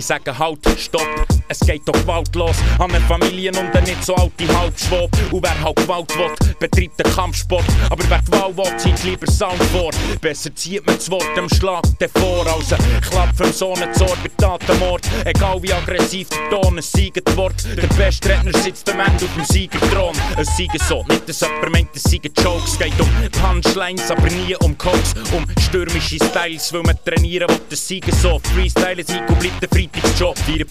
sagen halt, stopp, es geht doch gewaltlos. An eine Familie und eine nicht so alte Halbschwab. Und wer halt Gewalt will, betreibt den Kampfsport. Aber wer Gewalt will, zieht lieber Sound vor. Besser zieht man das Wort am Schlag davor. Also Klapp vom Sonnenzor bei Tatenmord. Egal wie aggressiv der Ton, es siegt Wort. Der beste Redner sitzt am Ende auf dem Siegerthron. Es siegen so, nicht dass jemand meint, es siegen Jokes. Geht um Punchlines, aber nie um Codes. Um stürmische Styles, weil man trainieren will, es siegen so. Freestyle, und bleibt der Freitagsjob. Vier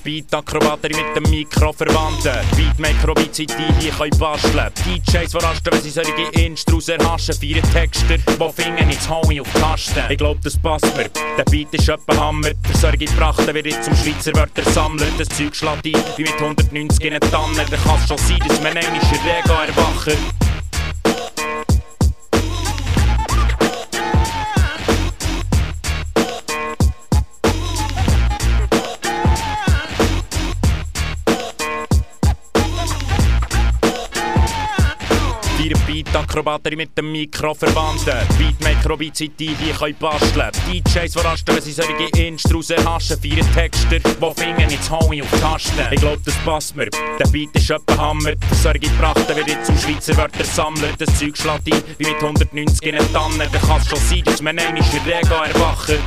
Beat-Akrobater mit dem Mikro verwandten. Beatmaker, wie Zeit die hier können basteln. DJs verrasten, wenn sie solche Inst raus erhaschen. Vier Texter, die Finger ins Homie auf die Tasten. Ich glaub, das passt mir. Der Beat ist etwa Hammer. Der Sorge brachte wird jetzt zum Schweizer Wörtersammler. Das Zeug schlägt ein, wie mit 190 in den Tannen. Da kann's schon sein, dass man einmal Rego erwachen. Vier Beat-Akrobater mit dem Mikro verwandten. Beatmaker, Zeit die können basteln. DJs verrasten, wenn sie solche Inst raus haschen. Vier Texter, die Finger ins Homie auf die Tasten. Ich glaub, das passt mir. Der Beat ist etwa Hammer. Sorge brachte wird jetzt zum Schweizer Wörtersammler. Das Zeug schlägt ein, wie mit 190 in den Tannen. Da kann's schon sein, dass man einmal Rego erwachen.